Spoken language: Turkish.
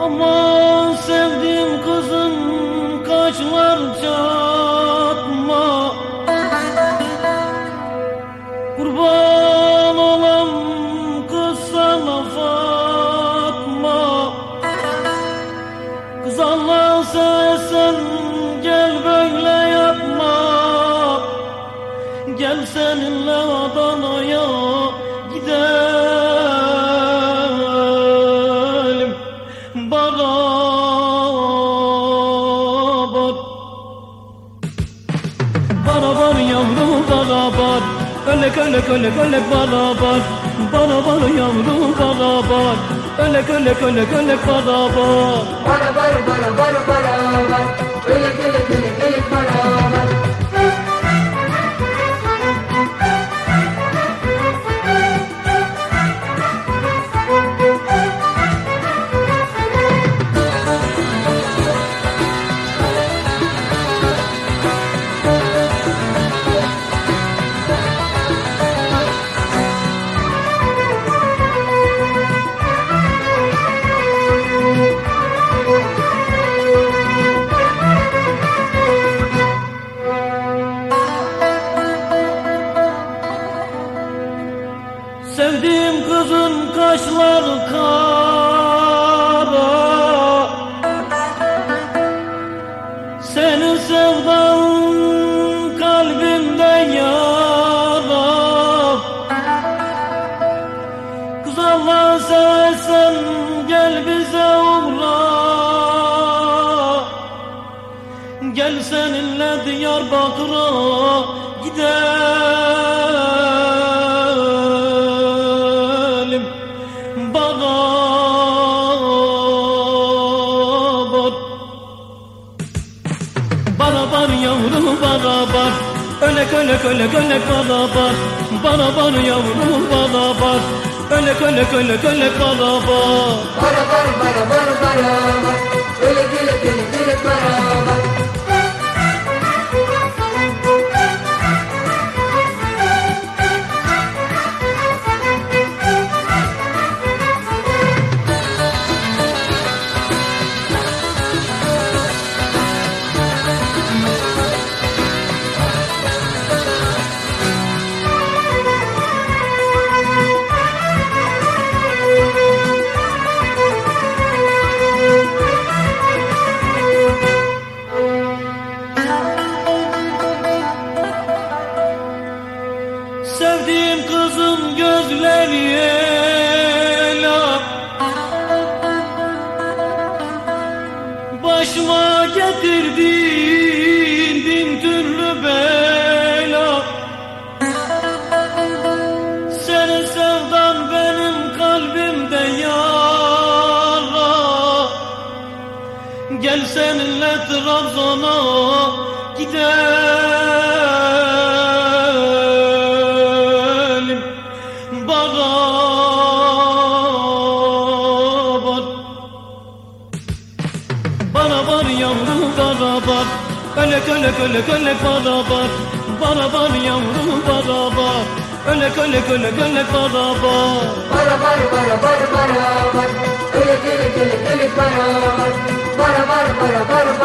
Aman sevdiğim kızım kaçlar çatma. Kurban olam kız sana Fatma Kız Allah sen gel böyle yapma. Gel seninle Adana'ya gidelim Beraber Beraber yavrum beraber Ölek ölek ölek ölek beraber Beraber yavrum beraber Ölek ölek ölek ölek beraber Bara bara bara bara bara Ölek ölek ölek ölek beraber Sevdiğim kızın kaşları kara. Senin sevdan kalbimde yara. Kız Allah seversen gel bize uğra. Gel seninle Diyarbakır'a gidelim Beraber yavrum beraber Ölek ölek ölek ölek beraber Beraber yavrum beraber Ölek ölek ölek ölek beraber Bara bara bara bara bara Ölek ölek ölek ölek beraber kızın gözleri ela Başıma getirdin bin türlü bela. Senin sevdan benim kalbimde yara. Gel seninle Trabzon'a gidelim Beraber yavrum beraber Ölek ölek ölek ölek beraber Beraber yavrum beraber Ölek ölek ölek ölek beraber Bara bara bara bara bara Ölek ölek ölek ölek beraber Bara bara